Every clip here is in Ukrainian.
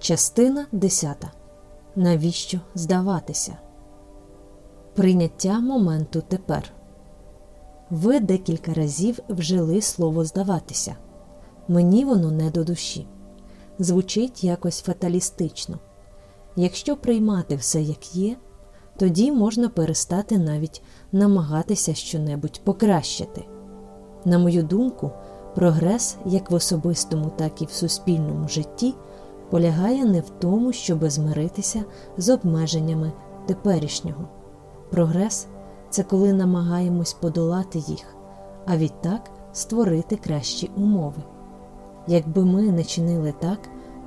Частина 10. Навіщо здаватися? Прийняття моменту тепер. Ви декілька разів вжили слово здаватися. Мені воно не до душі. Звучить якось фаталістично. Якщо приймати все як є, тоді можна перестати навіть намагатися щонебудь покращити. На мою думку, прогрес як в особистому, так і в суспільному житті полягає не в тому, щоб змиритися з обмеженнями теперішнього. Прогрес це коли намагаємось подолати їх, а відтак створити кращі умови. Якби ми не чинили так,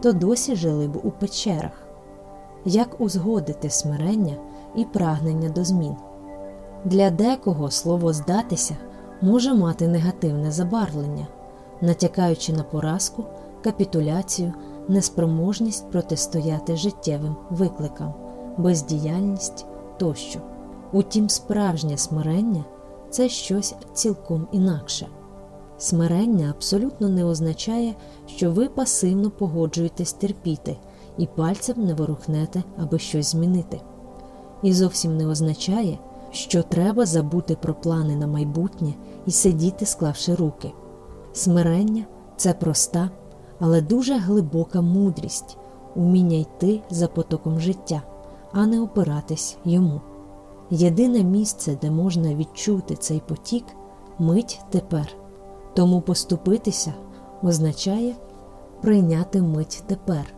то досі жили б у печерах. Як узгодити смирення і прагнення до змін? Для декого слово здатися може мати негативне забарвлення, натякаючи на поразку, капітуляцію, неспроможність протистояти життєвим викликам, бездіяльність тощо. Утім, справжнє смирення це щось цілком інакше. Смирення абсолютно не означає, що ви пасивно погоджуєтесь терпіти і пальцем не ворухнете, аби щось змінити. І зовсім не означає, що треба забути про плани на майбутнє і сидіти, склавши руки. Смирення це проста, але дуже глибока мудрість, уміння йти за потоком життя, а не опиратись йому. Єдине місце, де можна відчути цей потік мить тепер. Тому поступитися означає прийняти мить тепер,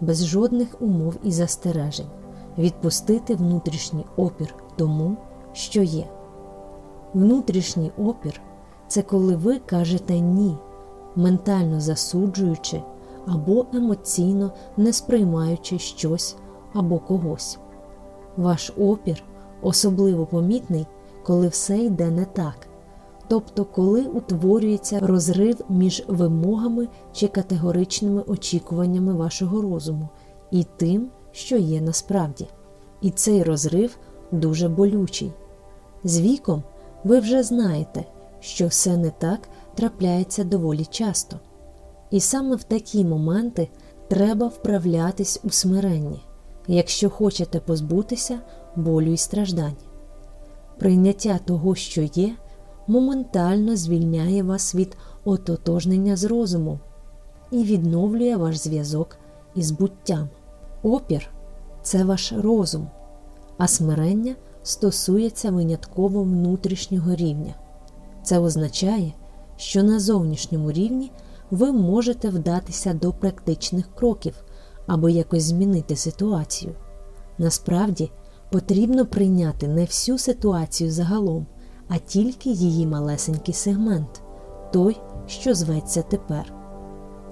без жодних умов і застережень, відпустити внутрішній опір тому, що є. Внутрішній опір це коли ви кажете ні, ментально засуджуючи або емоційно не сприймаючи щось або когось. Ваш опір особливо помітний, коли все йде не так, тобто коли утворюється розрив між вимогами чи категоричними очікуваннями вашого розуму і тим, що є насправді. І цей розрив дуже болючий. З віком ви вже знаєте, що все не так трапляється доволі часто. І саме в такі моменти треба вправлятись у смиренні, якщо хочете позбутися болю і страждань. Прийняття того, що є, моментально звільняє вас від ототожнення з розумом і відновлює ваш зв'язок із буттям. Опір це ваш розум, а смирення стосується винятково внутрішнього рівня. Це означає, що на зовнішньому рівні ви можете вдатися до практичних кроків, аби якось змінити ситуацію. Насправді потрібно прийняти не всю ситуацію загалом, а тільки її малесенький сегмент той, що зветься тепер.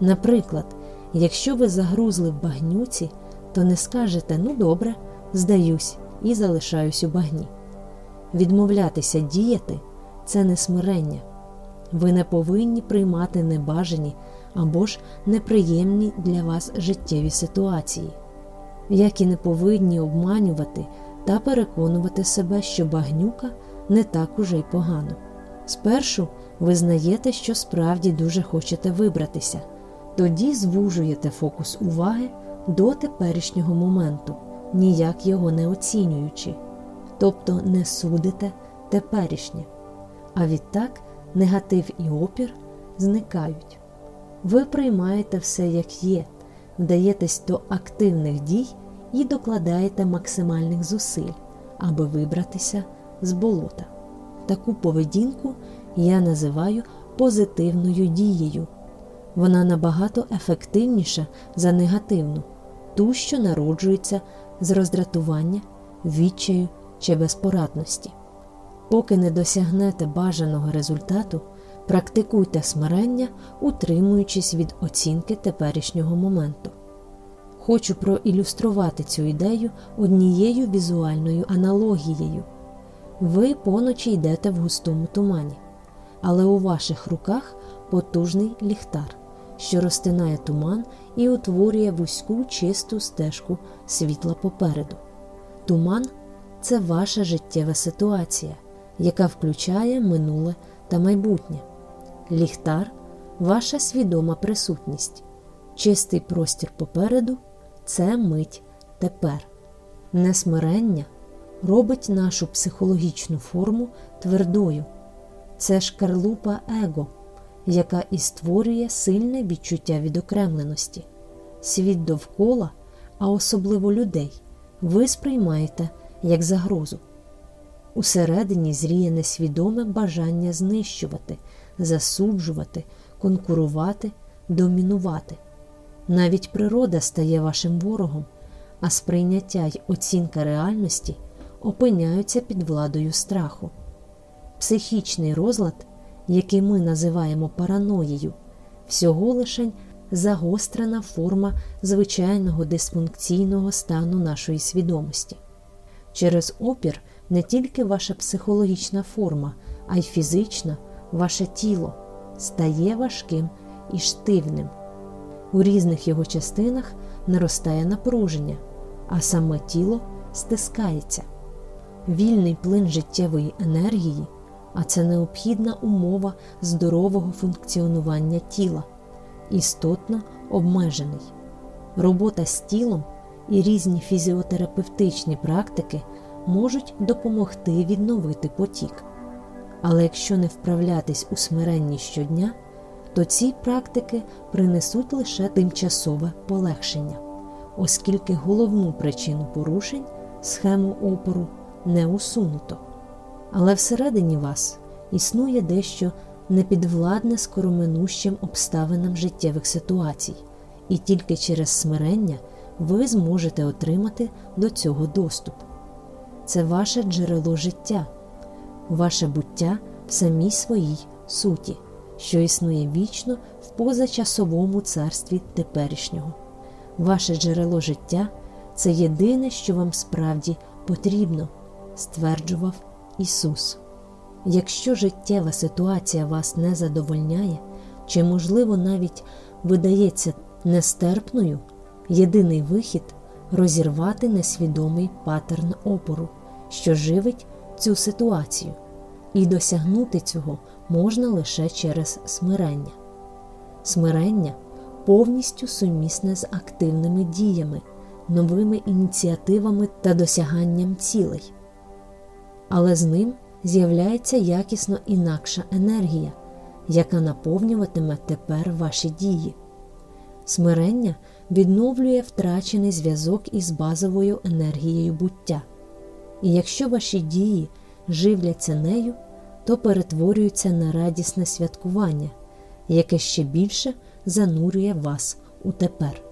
Наприклад, якщо ви загрузли в багнюці, то не скажете ну добре, здаюсь і залишаюсь у багні. Відмовлятися діяти це не смирення. Ви не повинні приймати небажані або ж неприємні для вас життєві ситуації, як і не повинні обманювати та переконувати себе, що багнюка не так уже й погано. Спершу ви знаєте, що справді дуже хочете вибратися, тоді звужуєте фокус уваги до теперішнього моменту, ніяк його не оцінюючи, тобто не судите теперішнє. А відтак негатив і опір зникають. Ви приймаєте все як є, вдаєтесь до активних дій і докладаєте максимальних зусиль, аби вибратися з болота. Таку поведінку я називаю позитивною дією. Вона набагато ефективніша за негативну, ту, що народжується з роздратування, відчаю чи безпорадності. Поки не досягнете бажаного результату, практикуйте смирення, утримуючись від оцінки теперішнього моменту. Хочу проілюструвати цю ідею однією візуальною аналогією. Ви поночі йдете в густому тумані, але у ваших руках потужний ліхтар, що розтинає туман і утворює вузьку чисту стежку світла попереду. Туман це ваша життєва ситуація, яка включає минуле та майбутнє. Ліхтар ваша свідома присутність, чистий простір попереду це мить тепер. Несмирення робить нашу психологічну форму твердою. Це шкарлупа его, яка і створює сильне відчуття відокремленості. Світ довкола, а особливо людей, ви сприймаєте як загрозу. Усередині зріє несвідоме бажання знищувати, засуджувати, конкурувати, домінувати. Навіть природа стає вашим ворогом, а сприйняття й оцінка реальності опиняються під владою страху. Психічний розлад, який ми називаємо параноєю, всього лишень загострена форма звичайного дисфункційного стану нашої свідомості. Через опір не тільки ваша психологічна форма, а й фізична, ваше тіло стає важким і штивним. У різних його частинах наростає напруження, а саме тіло стискається. Вільний плин життєвої енергії, а це необхідна умова здорового функціонування тіла, істотно обмежений. Робота з тілом і різні фізіотерапевтичні практики можуть допомогти відновити потік. Але якщо не вправлятись у смиренні щодня, то ці практики принесуть лише тимчасове полегшення, оскільки головну причину порушень, схему опору, не усунуто. Але всередині вас існує дещо непідвладне скороминущим обставинам життєвих ситуацій, і тільки через смирення ви зможете отримати до цього доступ. Це ваше джерело життя, ваше буття в самій своїй суті, що існує вічно в позачасовому царстві теперішнього. Ваше джерело життя це єдине, що вам справді потрібно, стверджував Ісус. Якщо життєва ситуація вас не задовольняє, чи, можливо, навіть видається нестерпною, єдиний вихід розірвати несвідомий паттерн опору, що живить цю ситуацію, і досягнути цього можна лише через смирення. Смирення повністю сумісне з активними діями, новими ініціативами та досяганням цілей. Але з ним з'являється якісно інакша енергія, яка наповнюватиме тепер ваші дії. Смирення відновлює втрачений зв'язок із базовою енергією буття. І якщо ваші дії живляться нею, то перетворюються на радісне святкування, яке ще більше занурює вас у тепер.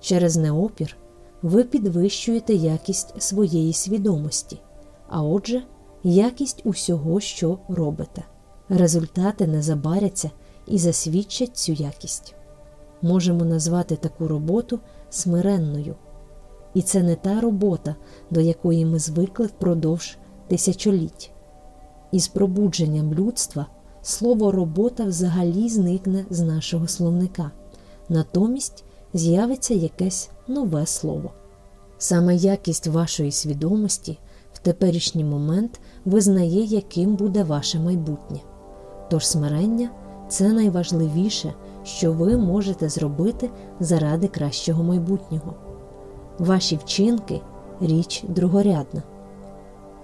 Через неопір ви підвищуєте якість своєї свідомості, а отже, якість усього, що робите. Результати не забаряться і засвідчать цю якість. Можемо назвати таку роботу смиренною. І це не та робота, до якої ми звикли впродовж тисячоліть. Із пробудженням людства слово робота взагалі зникне з нашого словника, натомість з'явиться якесь нове слово. Саме якість вашої свідомості в теперішній момент визнає, яким буде ваше майбутнє. Тож смирення це найважливіше, що ви можете зробити заради кращого майбутнього. Ваші вчинки річ другорядна.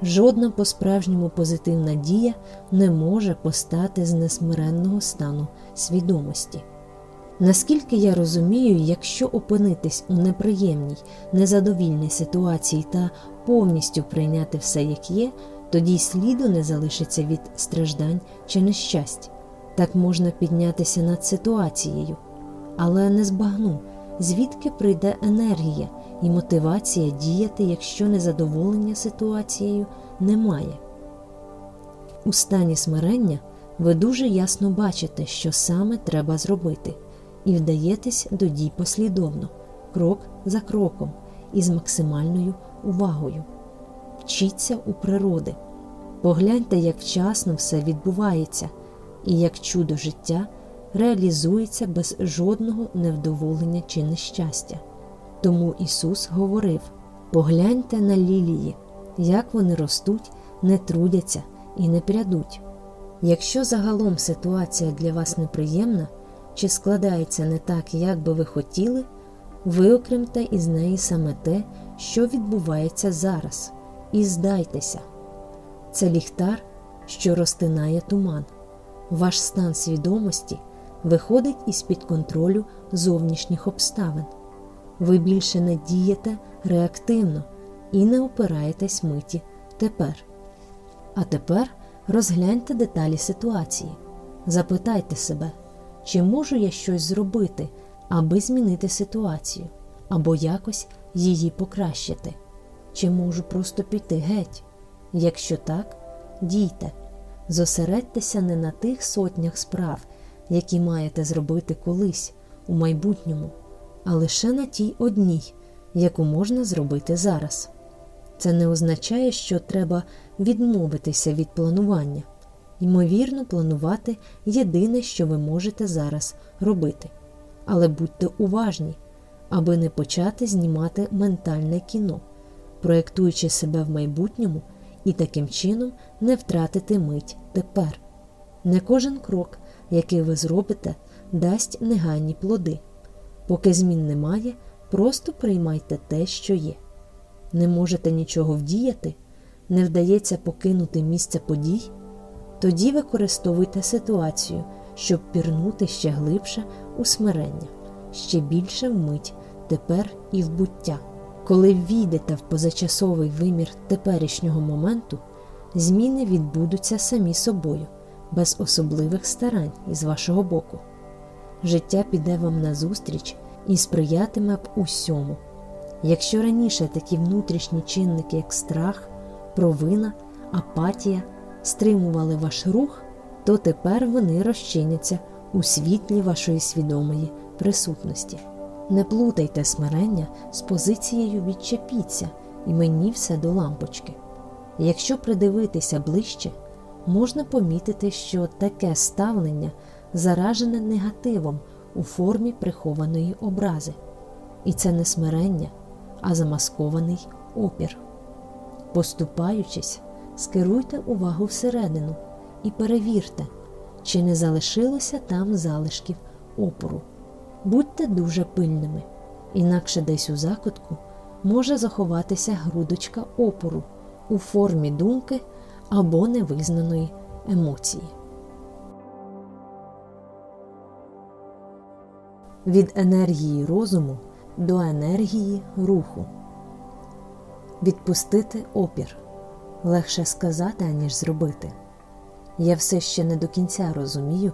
Жодна по-справжньому позитивна дія не може постати з несмиренного стану свідомості. Наскільки я розумію, якщо опинитись у неприємній, незадовільній ситуації та повністю прийняти все як є, тоді й сліду не залишиться від страждань чи нещасть. Так можна піднятися над ситуацією, але не збагну, звідки прийде енергія і мотивація діяти, якщо незадоволення ситуацією немає. У стані смирення ви дуже ясно бачите, що саме треба зробити, і вдаєтесь до дій послідовно, крок за кроком і з максимальною увагою. Вчіться у природи, погляньте, як вчасно все відбувається і як чудо життя реалізується без жодного невдоволення чи нещастя. Тому Ісус говорив: погляньте на лілії, як вони ростуть, не трудяться і не прядуть. Якщо загалом ситуація для вас неприємна чи складається не так, як би ви хотіли, Виокремте із неї саме те, що відбувається зараз, і здайтеся. Це ліхтар, що розтинає туман. Ваш стан свідомості виходить із під контролю зовнішніх обставин. Ви більше не дієте реактивно і не опираєтесь миті тепер. А тепер розгляньте деталі ситуації. Запитайте себе, чи можу я щось зробити, аби змінити ситуацію, або якось її покращити, чи можу просто піти геть. Якщо так, дійте, зосередьтеся не на тих сотнях справ, які маєте зробити колись у майбутньому, а лише на тій одній, яку можна зробити зараз. Це не означає, що треба відмовитися від планування. Ймовірно, планувати єдине, що ви можете зараз робити. Але будьте уважні, аби не почати знімати ментальне кіно, проєктуючи себе в майбутньому і таким чином не втратити мить тепер. Не кожен крок, який ви зробите, дасть негайні плоди. Поки змін немає, просто приймайте те, що є. Не можете нічого вдіяти, не вдається покинути місце подій. Тоді використовуйте ситуацію, щоб пірнути ще глибше у смирення, ще більше вмить тепер і в буття. Коли війдете в позачасовий вимір теперішнього моменту, зміни відбудуться самі собою, без особливих старань із вашого боку. Життя піде вам назустріч і сприятиме б усьому. Якщо раніше такі внутрішні чинники, як страх, провина, апатія, стримували ваш рух, то тепер вони розчиняться у світлі вашої свідомої присутності. Не плутайте смирення з позицією відчепіться і мені все до лампочки. Якщо придивитися ближче, можна помітити, що таке ставлення заражене негативом у формі прихованої образи, і це не смирення, а замаскований опір. Поступаючись, скеруйте увагу всередину і перевірте, чи не залишилося там залишків опору. Будьте дуже пильними, інакше десь у закутку може заховатися грудочка опору у формі думки або невизнаної емоції. Від енергії розуму до енергії руху. Відпустити опір легше сказати, аніж зробити. Я все ще не до кінця розумію,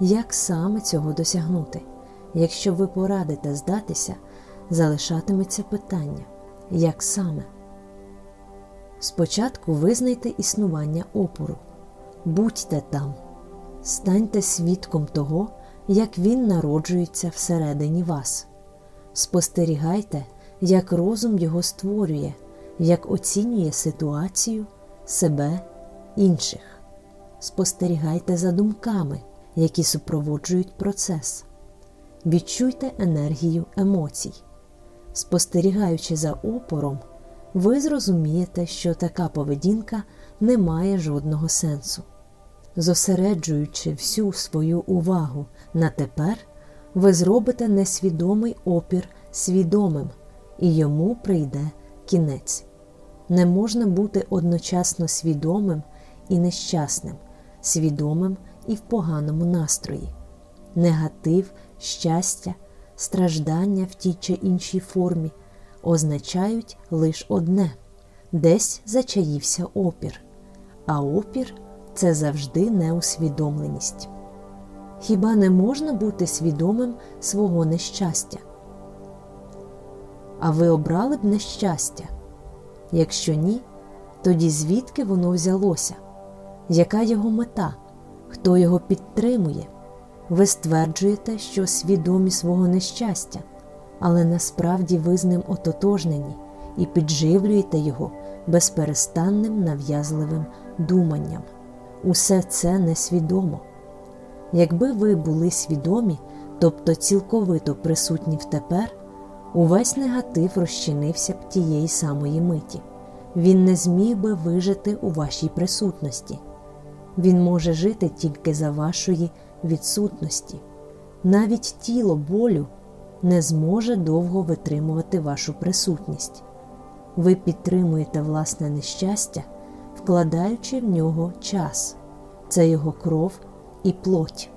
як саме цього досягнути. Якщо ви порадите здатися, залишатиметься питання, як саме. Спочатку визнайте існування опору, будьте там, станьте свідком того, як він народжується всередині вас. Спостерігайте, як розум його створює, як оцінює ситуацію, себе, інших. Спостерігайте за думками, які супроводжують процес. Відчуйте енергію емоцій. Спостерігаючи за опором, ви зрозумієте, що така поведінка не має жодного сенсу. Зосереджуючи всю свою увагу на тепер, ви зробите несвідомий опір свідомим, і йому прийде кінець. Не можна бути одночасно свідомим і нещасним, свідомим і в поганому настрої. Негатив, щастя, страждання в тій чи іншій формі означають лише одне десь зачаївся опір, а опір це завжди неусвідомленість. Хіба не можна бути свідомим свого нещастя? А ви обрали б нещастя? Якщо ні, тоді звідки воно взялося? Яка його мета? Хто його підтримує? Ви стверджуєте, що свідомі свого нещастя, але насправді ви з ним ототожнені і підживлюєте його безперестанним нав'язливим думанням. Усе це несвідомо. Якби ви були свідомі, тобто цілковито присутні в тепер, увесь негатив розчинився б тієї самої миті. Він не зміг би вижити у вашій присутності. Він може жити тільки за вашої відсутності. Навіть тіло болю не зможе довго витримувати вашу присутність. Ви підтримуєте власне нещастя, вкладаючи в нього час, це його кров і плоть.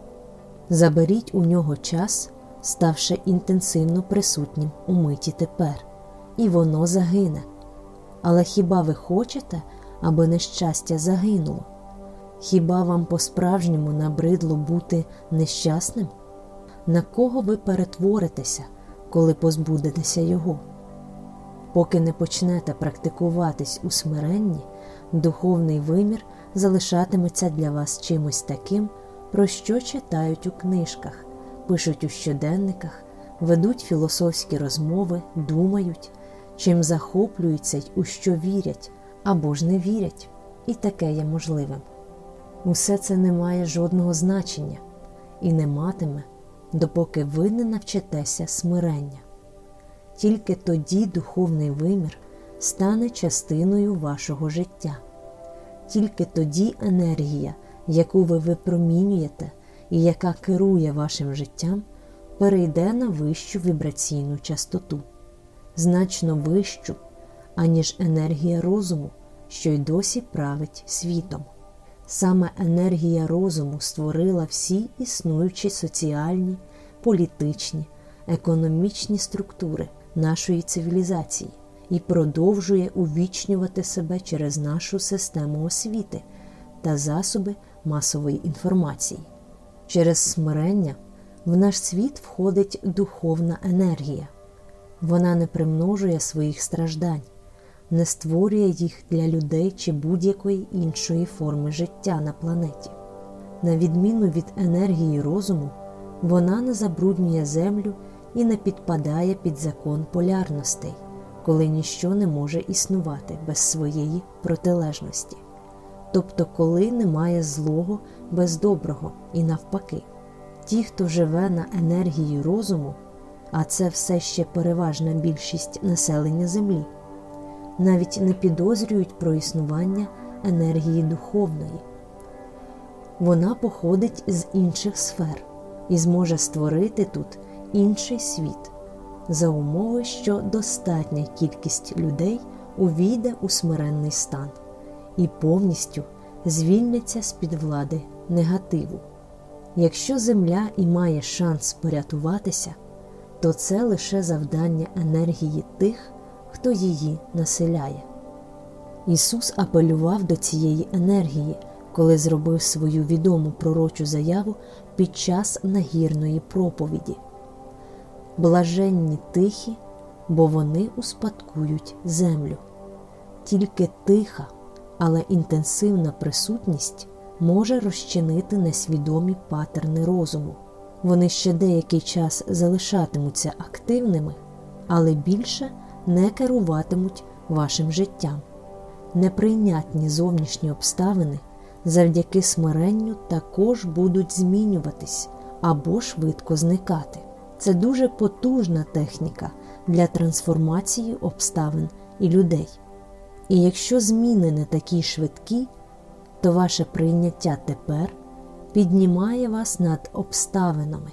Заберіть у нього час, ставши інтенсивно присутнім у миті тепер, і воно загине. Але хіба ви хочете, аби нещастя загинуло? Хіба вам по-справжньому набридло бути нещасним? На кого ви перетворитеся, коли позбудетеся його? Поки не почнете практикуватись у смиренні, духовний вимір залишатиметься для вас чимось таким, про що читають у книжках, пишуть у щоденниках, ведуть філософські розмови, думають, чим захоплюються й у що вірять або ж не вірять, і таке є можливим. Усе це не має жодного значення і не матиме, допоки ви не навчитеся смирення. Тільки тоді духовний вимір стане частиною вашого життя, тільки тоді енергія, яку ви випромінюєте і яка керує вашим життям, перейде на вищу вібраційну частоту, значно вищу, аніж енергія розуму, що й досі править світом. Саме енергія розуму створила всі існуючі соціальні, політичні, економічні структури нашої цивілізації і продовжує увічнювати себе через нашу систему освіти та засоби масової інформації. Через смирення в наш світ входить духовна енергія, вона не примножує своїх страждань не створює їх для людей чи будь-якої іншої форми життя на планеті. На відміну від енергії розуму, вона не забруднює землю і не підпадає під закон полярностей, коли ніщо не може існувати без своєї протилежності, тобто коли немає злого без доброго і навпаки. Ті, хто живе на енергії розуму, а це все ще переважна більшість населення Землі навіть не підозрюють про існування енергії духовної. Вона походить з інших сфер і зможе створити тут інший світ, за умови, що достатня кількість людей увійде у смиренний стан і повністю звільниться з під влади негативу. Якщо Земля і має шанс порятуватися, то це лише завдання енергії тих, хто її населяє. Ісус апелював до цієї енергії, коли зробив свою відому пророчу заяву під час нагірної проповіді. Блаженні тихі, бо вони успадкують землю. Тільки тиха, але інтенсивна присутність може розчинити несвідомі патерни розуму. Вони ще деякий час залишатимуться активними, але більше не керуватимуть вашим життям. Неприйнятні зовнішні обставини завдяки смиренню також будуть змінюватись або швидко зникати. Це дуже потужна техніка для трансформації обставин і людей. І якщо зміни не такі швидкі, то ваше прийняття тепер піднімає вас над обставинами.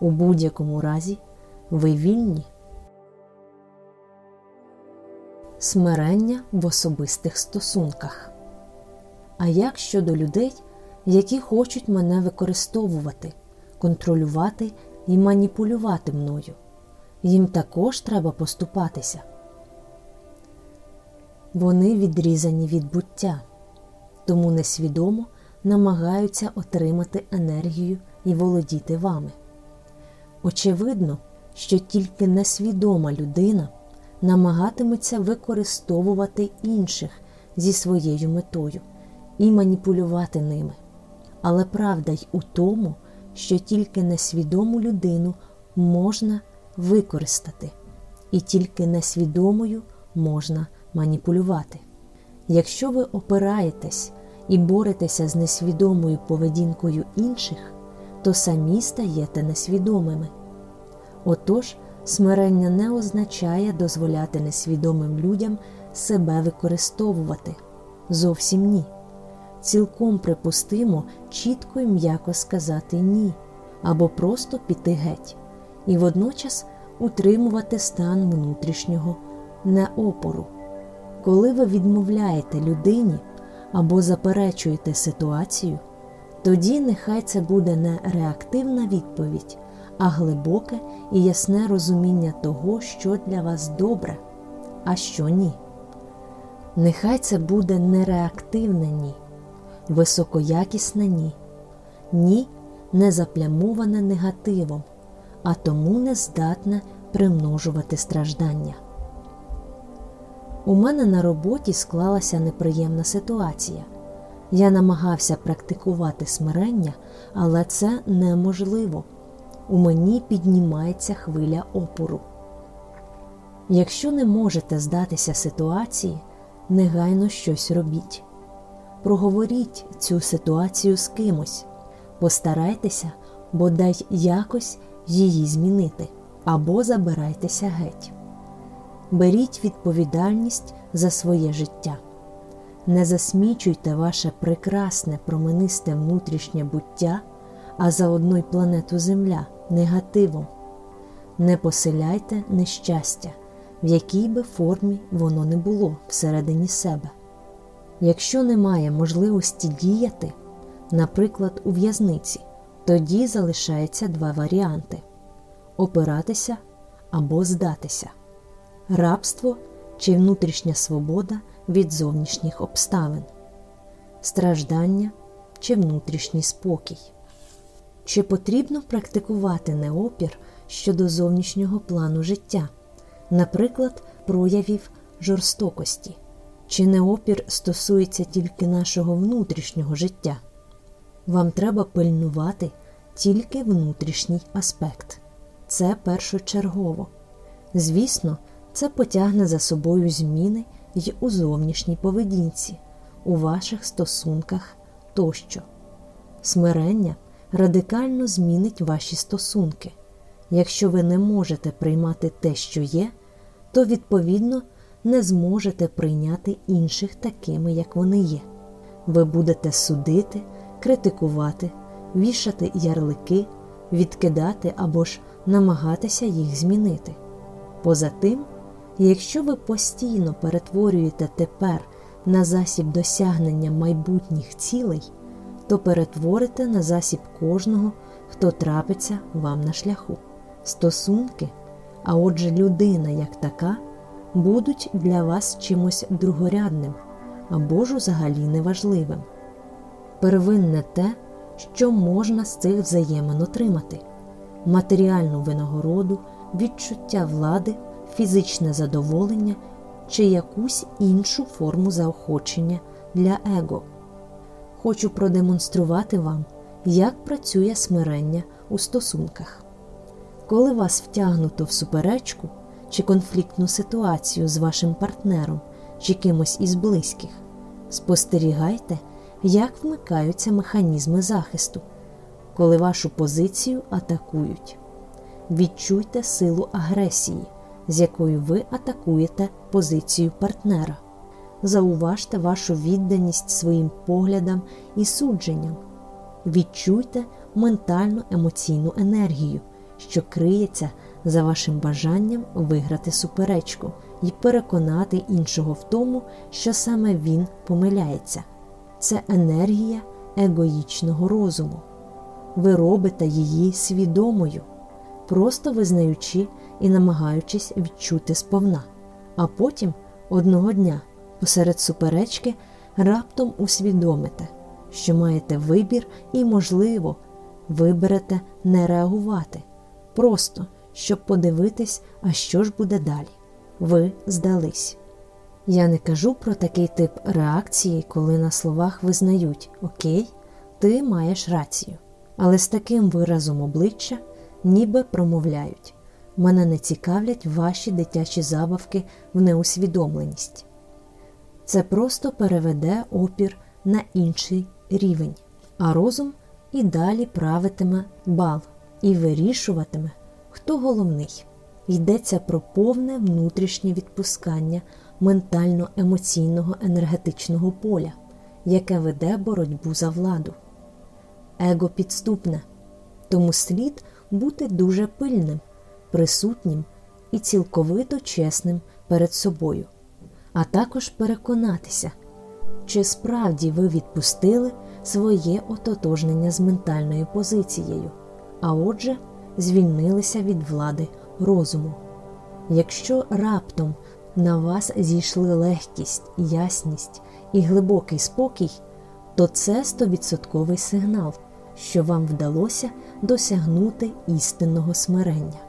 У будь-якому разі ви вільні смирення в особистих стосунках. А як щодо людей, які хочуть мене використовувати, контролювати і маніпулювати мною? Їм також треба поступатися. Вони відрізані від буття, тому несвідомо намагаються отримати енергію і володіти вами. Очевидно, що тільки несвідома людина намагатиметься використовувати інших зі своєю метою і маніпулювати ними. Але правда й у тому, що тільки несвідому людину можна використати, і тільки несвідомою можна маніпулювати. Якщо ви опираєтесь і боретеся з несвідомою поведінкою інших, то самі стаєте несвідомими. Отож, Смирення не означає дозволяти несвідомим людям себе використовувати. Зовсім ні. Цілком припустимо чітко і м'яко сказати ні, або просто піти геть, і водночас утримувати стан внутрішнього неопору. Коли ви відмовляєте людині або заперечуєте ситуацію, тоді нехай це буде не реактивна відповідь, а глибоке і ясне розуміння того, що для вас добре, а що ні. Нехай це буде не реактивне ні, високоякісне ні, ні не заплямоване негативом, а тому не здатне примножувати страждання. У мене на роботі склалася неприємна ситуація. Я намагався практикувати смирення, але це неможливо. У мені піднімається хвиля опору. Якщо не можете здатися ситуації, негайно щось робіть. Проговоріть цю ситуацію з кимось, постарайтеся бодай якось її змінити або забирайтеся геть. Беріть відповідальність за своє життя. Не засмічуйте ваше прекрасне променисте внутрішнє буття, а заодно й планету Земля негативом. Не поселяйте нещастя, в якій би формі воно не було всередині себе. Якщо немає можливості діяти, наприклад, у в'язниці, тоді залишається два варіанти опиратися або здатися, рабство чи внутрішня свобода від зовнішніх обставин, страждання чи внутрішній спокій. Чи потрібно практикувати неопір щодо зовнішнього плану життя, наприклад, проявів жорстокості? Чи неопір стосується тільки нашого внутрішнього життя? Вам треба пильнувати тільки внутрішній аспект. Це першочергово. Звісно, це потягне за собою зміни й у зовнішній поведінці, у ваших стосунках тощо. Смирення радикально змінить ваші стосунки. Якщо ви не можете приймати те, що є, то відповідно не зможете прийняти інших такими, як вони є. Ви будете судити, критикувати, вішати ярлики, відкидати або ж намагатися їх змінити. Поза тим, якщо ви постійно перетворюєте тепер на засіб досягнення майбутніх цілей, то перетворите на засіб кожного, хто трапиться вам на шляху. Стосунки, а отже, людина як така, будуть для вас чимось другорядним або ж взагалі неважливим. Первинне те, що можна з цих взаємин отримати матеріальну винагороду, відчуття влади, фізичне задоволення чи якусь іншу форму заохочення для его. Хочу продемонструвати вам, як працює смирення у стосунках. Коли вас втягнуто в суперечку чи конфліктну ситуацію з вашим партнером чи кимось із близьких, спостерігайте, як вмикаються механізми захисту, коли вашу позицію атакують. Відчуйте силу агресії, з якою ви атакуєте позицію партнера. Зауважте вашу відданість своїм поглядам і судженням. Відчуйте ментальну емоційну енергію, що криється за вашим бажанням виграти суперечку і переконати іншого в тому, що саме він помиляється. Це енергія егоїчного розуму. Ви робите її свідомою, просто визнаючи і намагаючись відчути сповна. А потім одного дня посеред суперечки раптом усвідомите, що маєте вибір і, можливо, виберете не реагувати, просто щоб подивитись, а що ж буде далі. Ви здались. Я не кажу про такий тип реакції, коли на словах визнають Окей, ти маєш рацію, але з таким виразом обличчя ніби промовляють. Мене не цікавлять ваші дитячі забавки в неусвідомленість. Це просто переведе опір на інший рівень, а розум і далі правитиме бал і вирішуватиме, хто головний. Йдеться про повне внутрішнє відпускання ментально-емоційного енергетичного поля, яке веде боротьбу за владу. Его підступне, тому слід бути дуже пильним, присутнім і цілковито чесним перед собою, а також переконатися, чи справді ви відпустили своє ототожнення з ментальною позицією, а отже, звільнилися від влади розуму. Якщо раптом на вас зійшли легкість, ясність і глибокий спокій, то це стовідсотковий сигнал, що вам вдалося досягнути істинного смирення.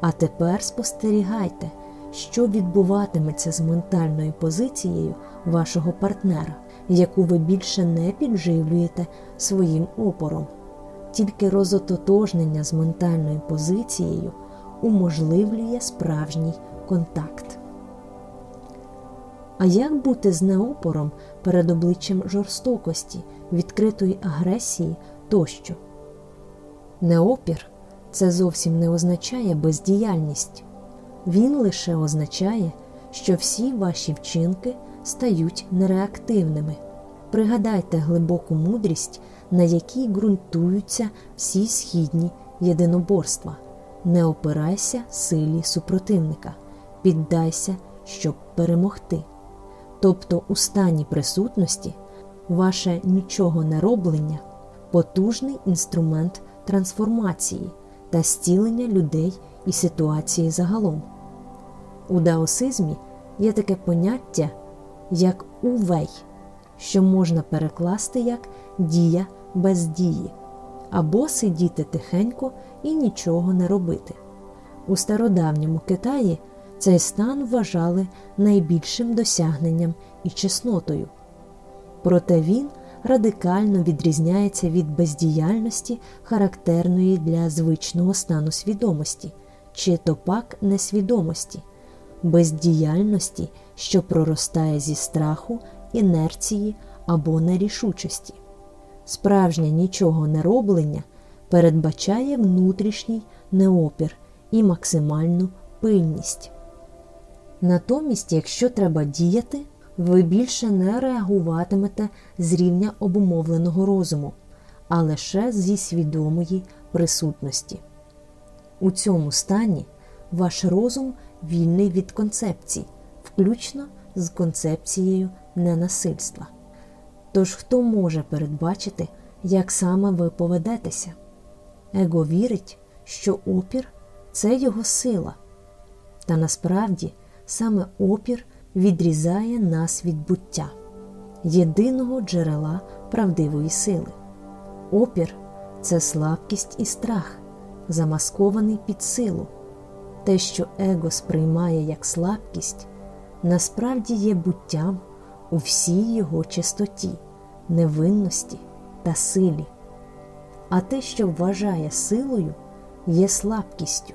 А тепер спостерігайте, що відбуватиметься з ментальною позицією вашого партнера, яку ви більше не підживлюєте своїм опором. Тільки розототожнення з ментальною позицією уможливлює справжній контакт. А як бути з неопором перед обличчям жорстокості, відкритої агресії тощо? Неопір це зовсім не означає бездіяльність, він лише означає, що всі ваші вчинки стають нереактивними. Пригадайте глибоку мудрість, на якій ґрунтуються всі східні єдиноборства. Не опирайся силі супротивника, піддайся, щоб перемогти. Тобто у стані присутності ваше нічого не роблення потужний інструмент трансформації та зцілення людей і ситуації загалом. У даосизмі є таке поняття, як увей, що можна перекласти як дія без дії, або сидіти тихенько і нічого не робити. У стародавньому Китаї цей стан вважали найбільшим досягненням і чеснотою. Проте він радикально відрізняється від бездіяльності, характерної для звичного стану свідомості, чи то пак несвідомості, бездіяльності, що проростає зі страху, інерції або нерішучості. Справжнє нічого не роблення передбачає внутрішній неопір і максимальну пильність. Натомість, якщо треба діяти, ви більше не реагуватимете з рівня обумовленого розуму, а лише зі свідомої присутності. У цьому стані ваш розум вільний від концепцій, включно з концепцією ненасильства. Тож хто може передбачити, як саме ви поведетеся? Его вірить, що опір це його сила, та насправді саме опір відрізає нас від буття, єдиного джерела правдивої сили. Опір це слабкість і страх, замаскований під силу. Те, що его сприймає як слабкість, насправді є буттям у всій його чистоті, невинності та силі. А те, що вважає силою, є слабкістю.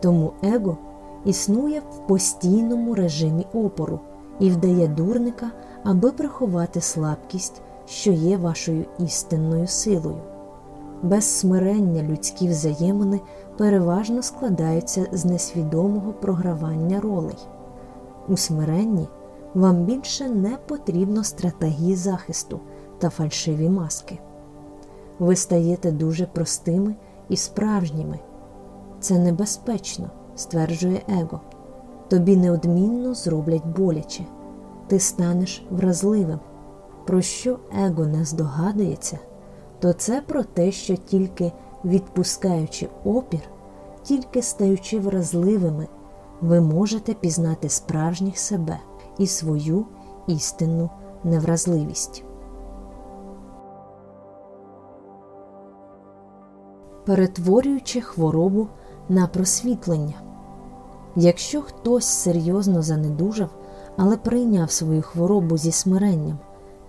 Тому его існує в постійному режимі опору і вдає дурника, аби приховати слабкість, що є вашою істинною силою. Без смирення людські взаємини переважно складаються з несвідомого програвання ролей. У смиренні вам більше не потрібно стратегії захисту та фальшиві маски. Ви стаєте дуже простими і справжніми. Це небезпечно стверджує его. Тобі неодмінно зроблять боляче, ти станеш вразливим. Про що его не здогадується, то це про те, що тільки відпускаючи опір, тільки стаючи вразливими, ви можете пізнати справжніх себе і свою істинну невразливість. Перетворюючи хворобу на просвітлення. Якщо хтось серйозно занедужав, але прийняв свою хворобу зі смиренням,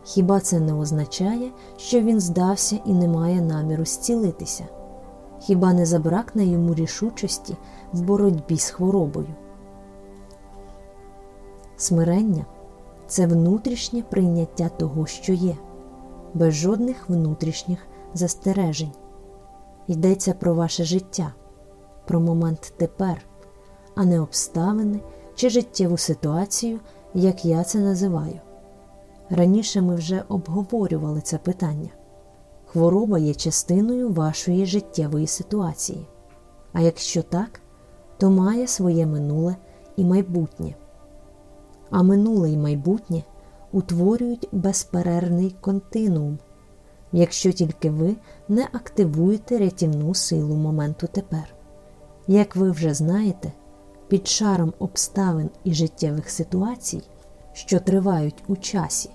хіба це не означає, що він здався і не має наміру зцілитися? Хіба не забракне йому рішучості в боротьбі з хворобою? Смирення це внутрішнє прийняття того, що є, без жодних внутрішніх застережень. Йдеться про ваше життя, про момент тепер а не обставини чи життєву ситуацію, як я це називаю. Раніше ми вже обговорювали це питання. Хвороба є частиною вашої життєвої ситуації. А якщо так, то має своє минуле і майбутнє. А минуле і майбутнє утворюють безперервний континуум, якщо тільки ви не активуєте рятівну силу моменту тепер. Як ви вже знаєте, під шаром обставин і життєвих ситуацій, що тривають у часі,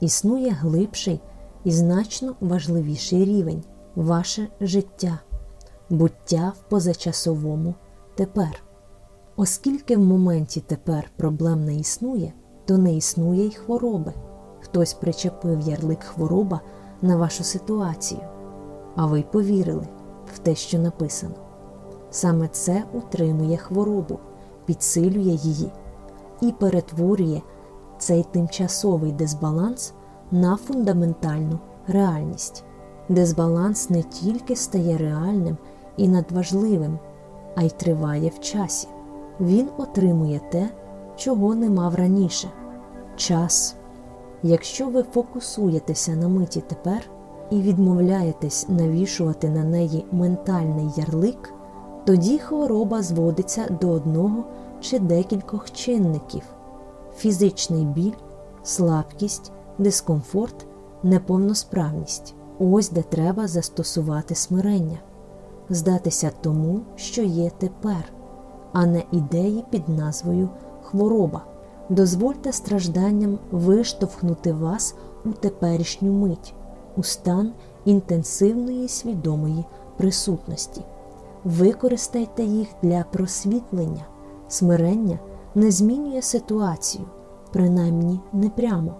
існує глибший і значно важливіший рівень ваше життя, буття в позачасовому тепер. Оскільки в моменті тепер проблем не існує, то не існує й хвороби. Хтось причепив ярлик хвороба на вашу ситуацію, а ви повірили в те, що написано. Саме це утримує хворобу, підсилює її і перетворює цей тимчасовий дисбаланс на фундаментальну реальність. Дисбаланс не тільки стає реальним і надважливим, а й триває в часі. Він отримує те, чого не мав раніше час. Якщо ви фокусуєтеся на миті тепер і відмовляєтесь навішувати на неї ментальний ярлик, тоді хвороба зводиться до одного чи декількох чинників: фізичний біль, слабкість, дискомфорт, неповносправність. Ось де треба застосувати смирення, здатися тому, що є тепер, а не ідеї під назвою хвороба. Дозвольте стражданням виштовхнути вас у теперішню мить, у стан інтенсивної свідомої присутності. Використайте їх для просвітлення, смирення не змінює ситуацію, принаймні не прямо.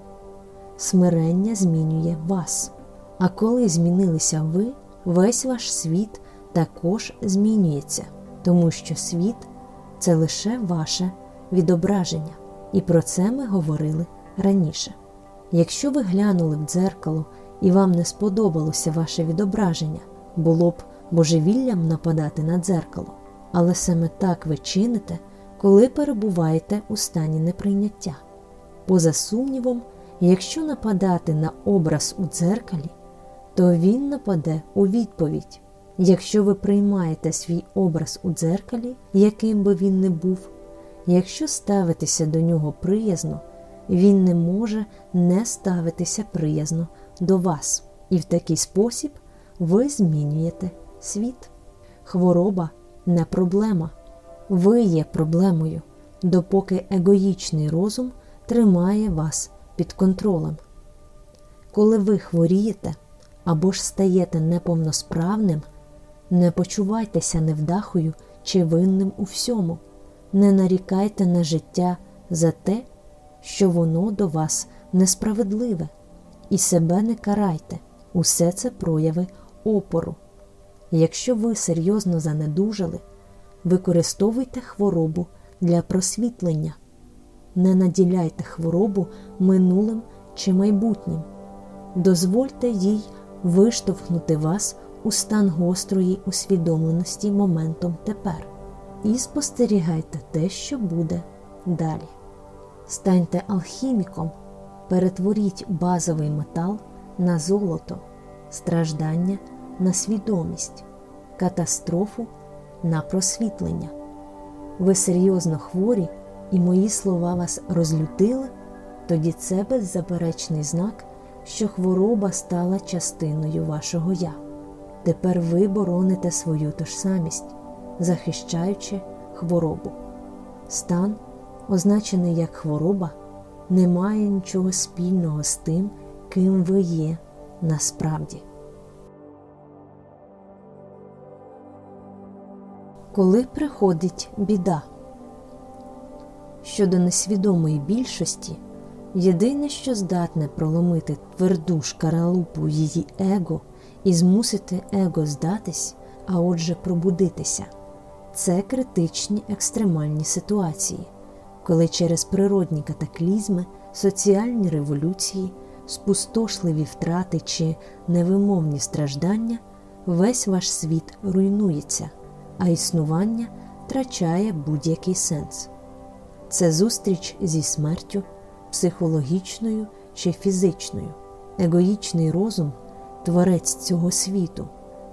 Смирення змінює вас. А коли змінилися ви, весь ваш світ також змінюється, тому що світ це лише ваше відображення, і про це ми говорили раніше. Якщо ви глянули в дзеркало і вам не сподобалося ваше відображення, було б божевіллям нападати на дзеркало, але саме так ви чините, коли перебуваєте у стані неприйняття. Поза сумнівом, якщо нападати на образ у дзеркалі, то він нападе у відповідь. Якщо ви приймаєте свій образ у дзеркалі, яким би він не був, якщо ставитеся до нього приязно, він не може не ставитися приязно до вас, і в такий спосіб ви змінюєте світ. Хвороба не проблема. Ви є проблемою, допоки егоїчний розум тримає вас під контролем. Коли ви хворієте або ж стаєте неповносправним, не почувайтеся невдахою чи винним у всьому, не нарікайте на життя за те, що воно до вас несправедливе, і себе не карайте, усе це прояви опору. Якщо ви серйозно занедужали, використовуйте хворобу для просвітлення, не наділяйте хворобу минулим чи майбутнім, дозвольте їй виштовхнути вас у стан гострої усвідомленості моментом тепер і спостерігайте те, що буде далі. Станьте алхіміком, перетворіть базовий метал на золото, страждання на свідомість, катастрофу на просвітлення. Ви серйозно хворі, і мої слова вас розлютили, тоді це беззаперечний знак, що хвороба стала частиною вашого я. Тепер ви бороните свою тожсамість, захищаючи хворобу. Стан, означений як хвороба, не має нічого спільного з тим, ким ви є насправді. Коли приходить біда щодо несвідомої більшості, єдине, що здатне проломити тверду шкаралупу її его і змусити его здатись, а отже, пробудитися, це критичні екстремальні ситуації, коли через природні катаклізми, соціальні революції, спустошливі втрати чи невимовні страждання, весь ваш світ руйнується, а існування втрачає будь-який сенс. Це зустріч зі смертю, психологічною чи фізичною, егоїчний розум творець цього світу,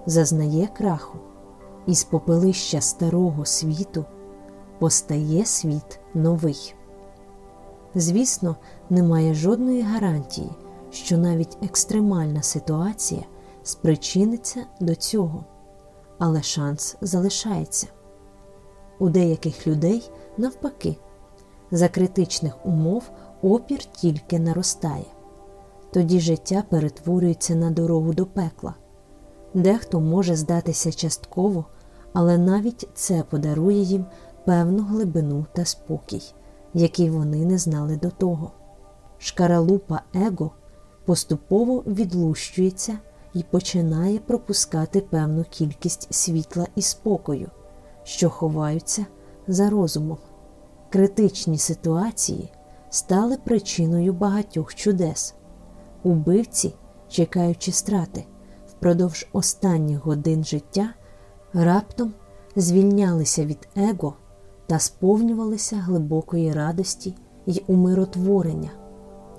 зазнає краху, із попелища старого світу постає світ новий. Звісно, немає жодної гарантії, що навіть екстремальна ситуація спричиниться до цього, але шанс залишається. У деяких людей, навпаки, за критичних умов опір тільки наростає. Тоді життя перетворюється на дорогу до пекла. Дехто може здатися частково, але навіть це подарує їм певну глибину та спокій, який вони не знали до того. Шкаралупа его поступово відлущується і починає пропускати певну кількість світла і спокою, що ховаються за розумом. Критичні ситуації стали причиною багатьох чудес. Убивці, чекаючи страти, впродовж останніх годин життя, раптом звільнялися від его та сповнювалися глибокої радості й умиротворення,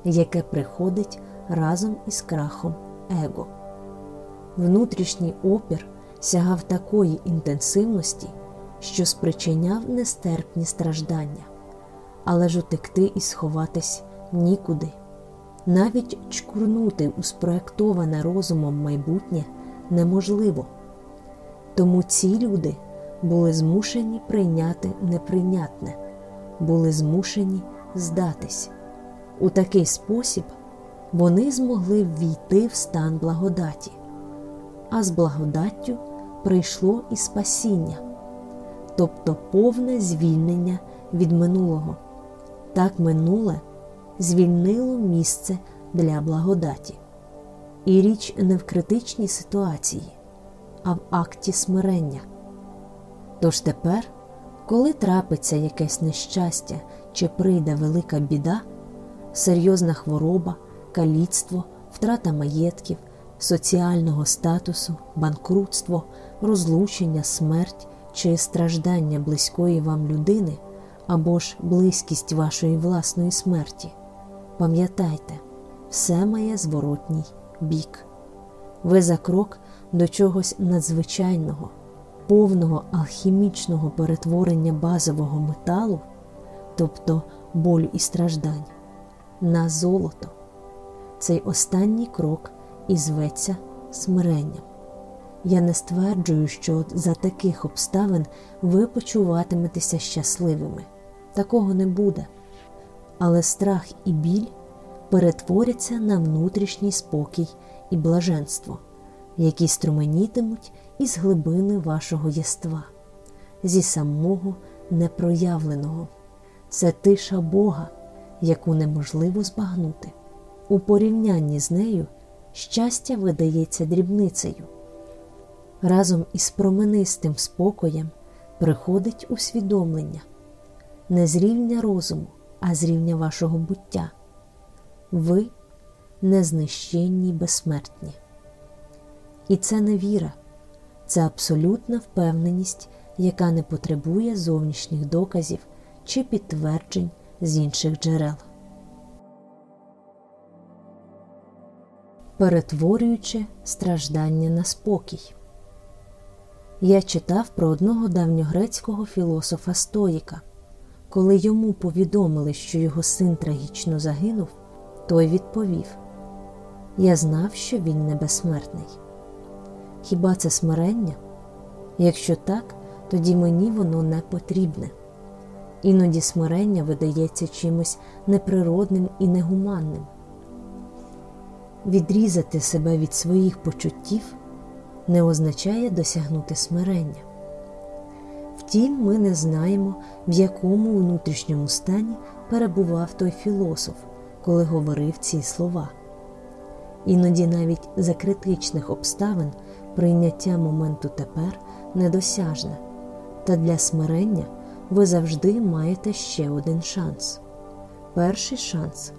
яке приходить разом із крахом его. Внутрішній опір сягав такої інтенсивності, що спричиняв нестерпні страждання, але ж утекти і сховатись нікуди. Навіть чкурнути у спроектоване розумом майбутнє неможливо. Тому ці люди були змушені прийняти неприйнятне, були змушені здатись. У такий спосіб вони змогли ввійти в стан благодаті, а з благодаттю прийшло і спасіння, тобто повне звільнення від минулого. Так минуле звільнило місце для благодаті. І річ не в критичній ситуації, а в акті смирення. Тож тепер, коли трапиться якесь нещастя чи прийде велика біда, серйозна хвороба, каліцтво, втрата маєтків, соціального статусу, банкрутство, розлучення, смерть чи страждання близької вам людини або ж близькість вашої власної смерті, пам'ятайте, все має зворотній бік. Ви за крок до чогось надзвичайного повного алхімічного перетворення базового металу, тобто болю і страждань, на золото. Цей останній крок і зветься смиренням. Я не стверджую, що за таких обставин ви почуватиметеся щасливими. Такого не буде. Але страх і біль перетворяться на внутрішній спокій і блаженство, які струменітимуть із глибини вашого єства, зі самого непроявленого. Це тиша Бога, яку неможливо збагнути. У порівнянні з нею щастя видається дрібницею. Разом із променистим спокоєм приходить усвідомлення не з рівня розуму, а з рівня вашого буття. Ви незнищенні безсмертні. І це не віра, це абсолютна впевненість, яка не потребує зовнішніх доказів чи підтверджень з інших джерел. Перетворюючи страждання на спокій. Я читав про одного давньогрецького філософа Стоїка. Коли йому повідомили, що його син трагічно загинув, той відповів: Я знав, що він не безсмертний. Хіба це смирення? Якщо так, тоді мені воно не потрібне. Іноді смирення видається чимось неприродним і негуманним. Відрізати себе від своїх почуттів не означає досягнути смирення. Втім, ми не знаємо, в якому внутрішньому стані перебував той філософ, коли говорив ці слова. Іноді навіть за критичних обставин прийняття моменту тепер недосяжне, та для смирення ви завжди маєте ще один шанс. Перший шанс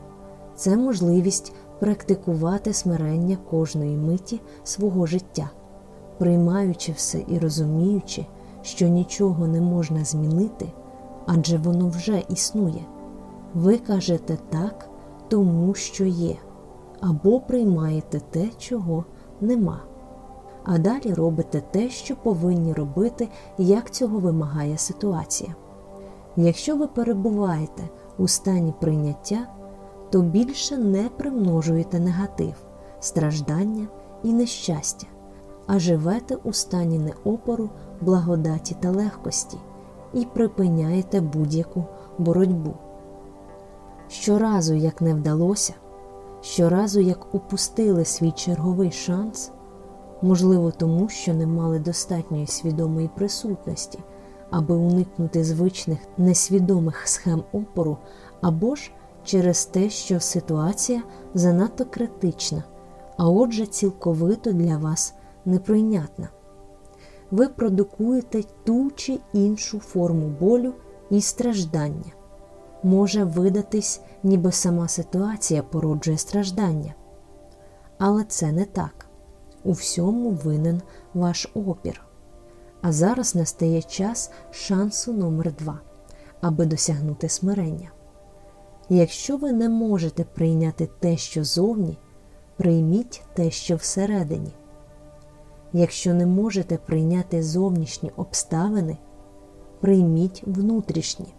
це можливість практикувати смирення кожної миті свого життя, приймаючи все і розуміючи, що нічого не можна змінити, адже воно вже існує. Ви кажете так, тому що є, або приймаєте те, чого нема а далі робите те, що повинні робити, як цього вимагає ситуація. Якщо ви перебуваєте у стані прийняття, то більше не примножуєте негатив, страждання і нещастя, а живете у стані неопору, благодаті та легкості і припиняєте будь-яку боротьбу. Щоразу, як не вдалося, щоразу, як упустили свій черговий шанс, можливо, тому що не мали достатньої свідомої присутності, аби уникнути звичних несвідомих схем опору, або ж через те, що ситуація занадто критична, а отже, цілковито для вас неприйнятна. Ви продукуєте ту чи іншу форму болю і страждання. Може видатись, ніби сама ситуація породжує страждання. Але це не так. У всьому винен ваш опір. А зараз настає час шансу номер два, аби досягнути смирення. Якщо ви не можете прийняти те, що зовні, прийміть те, що всередині. Якщо не можете прийняти зовнішні обставини, прийміть внутрішні.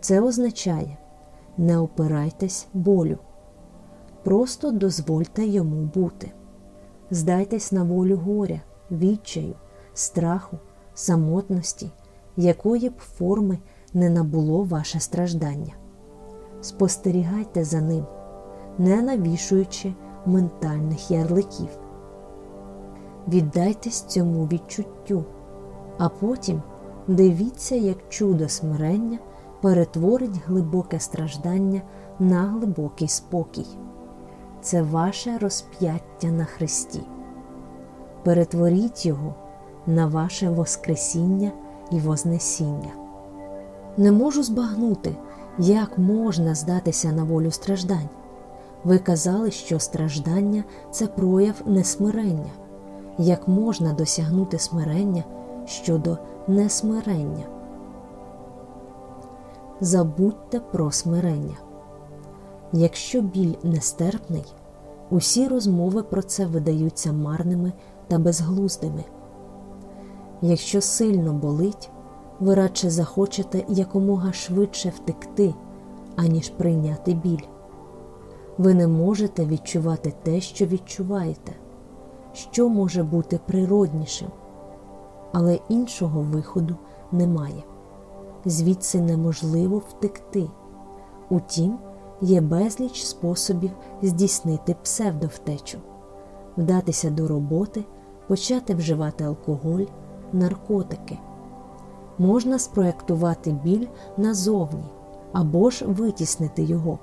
Це означає не опирайтесь болю, просто дозвольте йому бути. Здайтесь на волю горя, відчаю, страху, самотності, якої б форми не набуло ваше страждання. Спостерігайте за ним, не навішуючи ментальних ярликів. Віддайтесь цьому відчуттю, а потім дивіться, як чудо смирення перетворить глибоке страждання на глибокий спокій. Це ваше розп'яття на Христі. Перетворіть його на ваше Воскресіння і Вознесіння. Не можу збагнути, як можна здатися на волю страждань. Ви казали, що страждання це прояв несмирення. Як можна досягнути смирення щодо несмирення? Забудьте про смирення. Якщо біль нестерпний, усі розмови про це видаються марними та безглуздими. Якщо сильно болить, ви радше захочете якомога швидше втекти, аніж прийняти біль. Ви не можете відчувати те, що відчуваєте, що може бути природнішим, але іншого виходу немає. Звідси неможливо втекти. Утім, є безліч способів здійснити псевдовтечу, вдатися до роботи, почати вживати алкоголь, наркотики. Можна спроектувати біль назовні або ж витіснити його.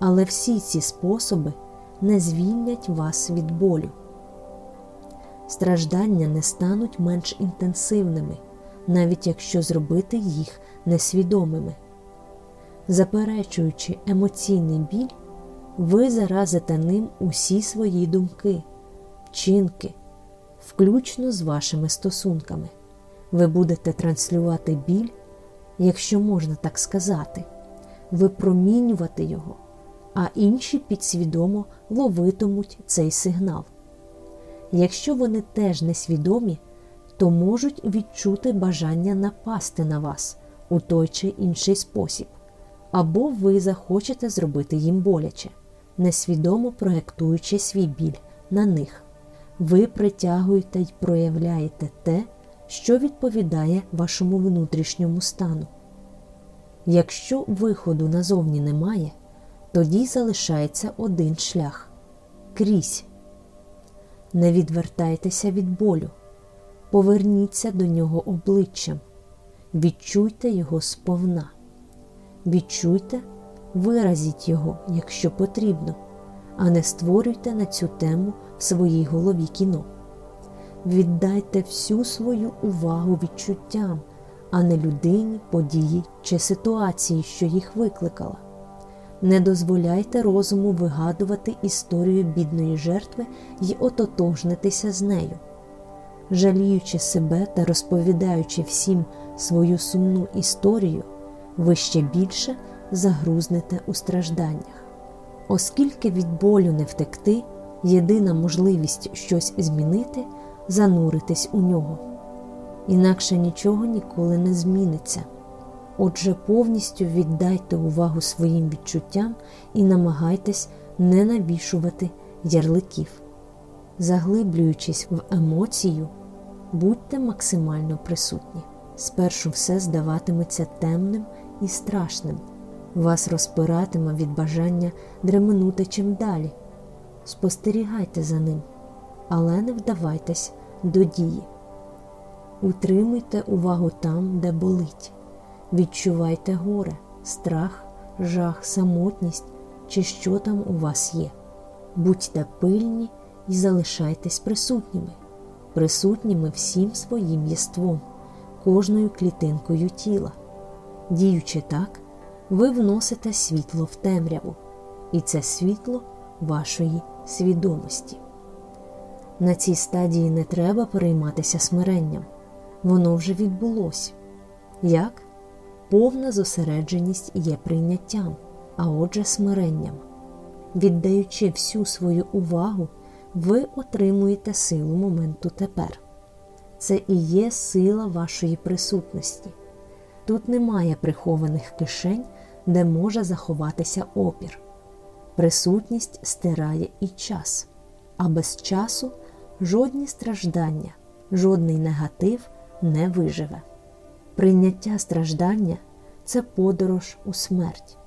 Але всі ці способи не звільнять вас від болю. Страждання не стануть менш інтенсивними, навіть якщо зробити їх несвідомими. Заперечуючи емоційний біль, ви заразите ним усі свої думки, вчинки, включно з вашими стосунками. Ви будете транслювати біль, якщо можна так сказати, випромінювати його, а інші підсвідомо ловитимуть цей сигнал. Якщо вони теж несвідомі, то можуть відчути бажання напасти на вас у той чи інший спосіб або ви захочете зробити їм боляче, несвідомо проєктуючи свій біль на них. Ви притягуєте й проявляєте те, що відповідає вашому внутрішньому стану. Якщо виходу назовні немає, тоді залишається один шлях крізь. Не відвертайтеся від болю, поверніться до нього обличчям, відчуйте його сповна. Відчуйте, виразіть його, якщо потрібно, а не створюйте на цю тему в своїй голові кіно. Віддайте всю свою увагу відчуттям, а не людині, події чи ситуації, що їх викликала. Не дозволяйте розуму вигадувати історію бідної жертви і ототожнитися з нею. Жаліючи себе та розповідаючи всім свою сумну історію ви ще більше загрузнете у стражданнях. Оскільки від болю не втекти, єдина можливість щось змінити зануритись у нього. Інакше нічого ніколи не зміниться. Отже, повністю віддайте увагу своїм відчуттям і намагайтесь не навішувати ярликів. Заглиблюючись в емоцію, будьте максимально присутні. Спершу все здаватиметься темним і страшним, вас розпиратиме від бажання дременути чим далі. Спостерігайте за ним, але не вдавайтесь до дії. Утримуйте увагу там, де болить. Відчувайте горе, страх, жах, самотність чи що там у вас є. Будьте пильні і залишайтесь присутніми, присутніми всім своїм єством, кожною клітинкою тіла. Діючи так, ви вносите світло в темряву, і це світло вашої свідомості. На цій стадії не треба перейматися смиренням, воно вже відбулось. Як? Повна зосередженість є прийняттям, а отже, смиренням. Віддаючи всю свою увагу, ви отримуєте силу моменту тепер. Це і є сила вашої присутності. Тут немає прихованих кишень, де може заховатися опір. Присутність стирає і час, а без часу жодні страждання, жодний негатив не виживе. Прийняття страждання це подорож у смерть,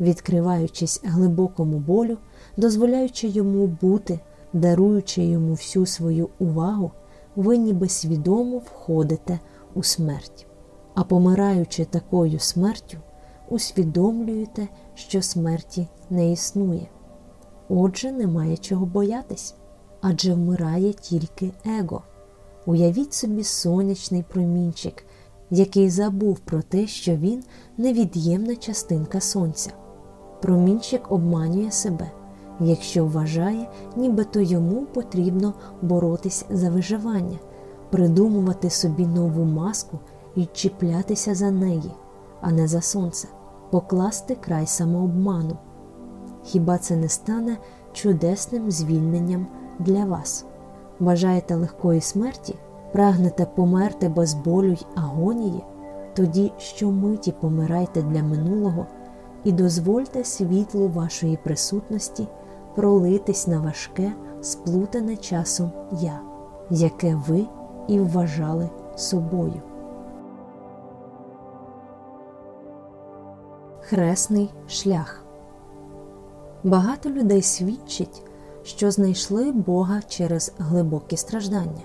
відкриваючись глибокому болю, дозволяючи йому бути, даруючи йому всю свою увагу, ви ніби свідомо входите у смерть. А помираючи такою смертю, усвідомлюєте, що смерті не існує. Отже, немає чого боятись, адже вмирає тільки его. Уявіть собі сонячний промінчик, який забув про те, що він невід'ємна частинка сонця. Промінчик обманює себе, якщо вважає, нібито йому потрібно боротись за виживання, придумувати собі нову маску і чіплятися за неї, а не за сонце, покласти край самообману. Хіба це не стане чудесним звільненням для вас? Бажаєте легкої смерті? Прагнете померти без болю й агонії? Тоді щомиті помирайте для минулого і дозвольте світлу вашої присутності пролитись на важке, сплутане часом я, яке ви і вважали собою. Хресний шлях. Багато людей свідчить, що знайшли Бога через глибокі страждання.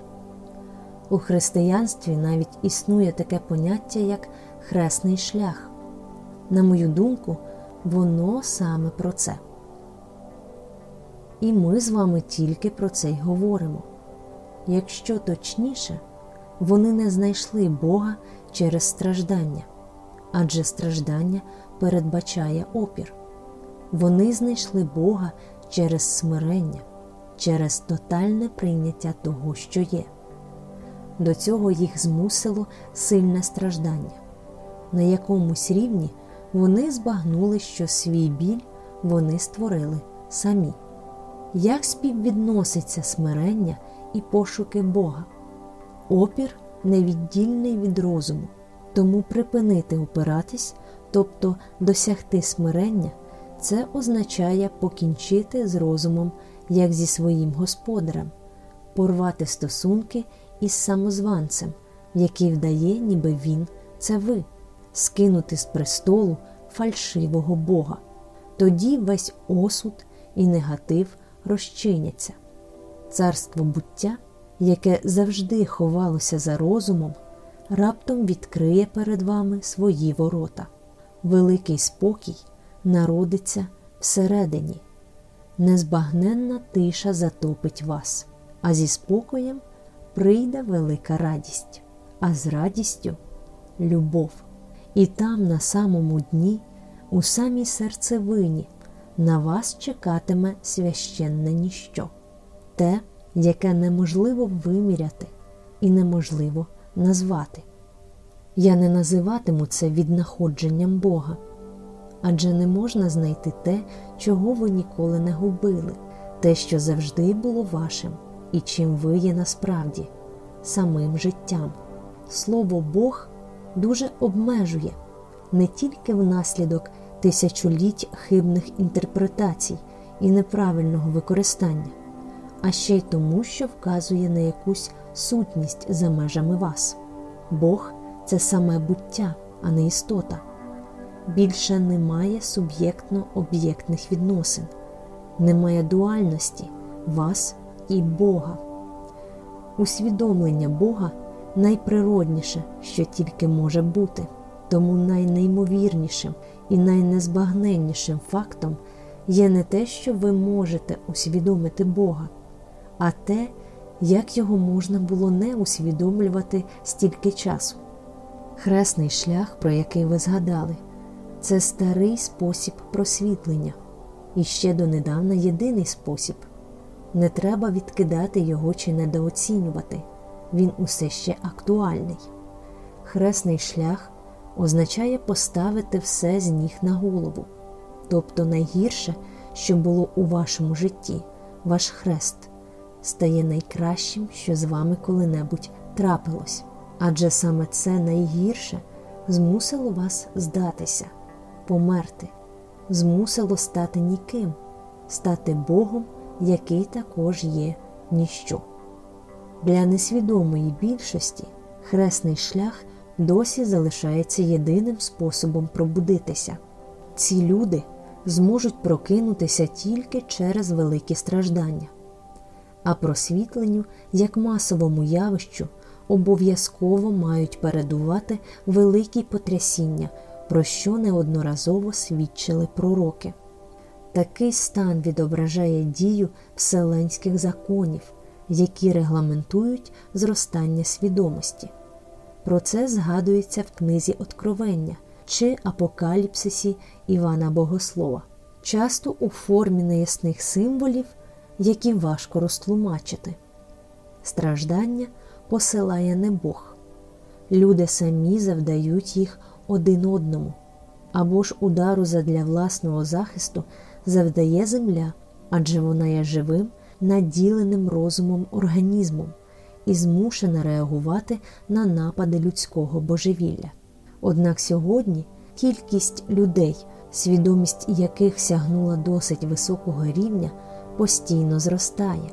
У християнстві навіть існує таке поняття, як хресний шлях. На мою думку, воно саме про це. І ми з вами тільки про це й говоримо. Якщо точніше, вони не знайшли Бога через страждання, адже страждання передбачає опір. Вони знайшли Бога через смирення, через тотальне прийняття того, що є. До цього їх змусило сильне страждання. На якомусь рівні вони збагнули, що свій біль вони створили самі. Як співвідноситься смирення і пошуки Бога? Опір невіддільний від розуму, тому припинити опиратись, тобто досягти смирення, це означає покінчити з розумом, як зі своїм господарем, порвати стосунки із самозванцем, який вдає, ніби він це ви, скинути з престолу фальшивого Бога. Тоді весь осуд і негатив розчиняться. Царство буття, яке завжди ховалося за розумом, раптом відкриє перед вами свої ворота. Великий спокій народиться всередині, незбагненна тиша затопить вас, а зі спокоєм прийде велика радість, а з радістю любов. І там, на самому дні, у самій серцевині, на вас чекатиме священне ніщо, те, яке неможливо виміряти і неможливо назвати. Я не називатиму це віднаходженням Бога, адже не можна знайти те, чого ви ніколи не губили, те, що завжди було вашим, і чим ви є насправді, самим життям. Слово Бог дуже обмежує, не тільки внаслідок тисячоліть хибних інтерпретацій і неправильного використання, а ще й тому, що вказує на якусь сутність за межами вас. Бог це саме буття, а не істота. Більше немає суб'єктно-об'єктних відносин, немає дуальності вас і Бога. Усвідомлення Бога найприродніше, що тільки може бути, тому найнеймовірнішим і найнезбагненнішим фактом є не те, що ви можете усвідомити Бога, а те, як його можна було не усвідомлювати стільки часу. Хресний шлях, про який ви згадали, це старий спосіб просвітлення, і ще донедавна єдиний спосіб. Не треба відкидати його чи недооцінювати, він усе ще актуальний. Хресний шлях означає поставити все з ніг на голову, тобто найгірше, що було у вашому житті, ваш хрест, стає найкращим, що з вами коли-небудь трапилось, адже саме це найгірше змусило вас здатися, померти, змусило стати ніким, стати Богом, який також є ніщо. Для несвідомої більшості хресний шлях досі залишається єдиним способом пробудитися. Ці люди зможуть прокинутися тільки через великі страждання, а просвітленню як масовому явищу обов'язково мають передувати великі потрясіння, про що неодноразово свідчили пророки. Такий стан відображає дію вселенських законів, які регламентують зростання свідомості. Про це згадується в книзі Откровення чи Апокаліпсисі Івана Богослова, часто у формі неясних символів, які важко розтлумачити. Страждання посилає не Бог, люди самі завдають їх один одному, або ж удару задля власного захисту завдає земля, адже вона є живим, наділеним розумом організмом і змушена реагувати на напади людського божевілля. Однак сьогодні кількість людей, свідомість яких сягнула досить високого рівня, постійно зростає.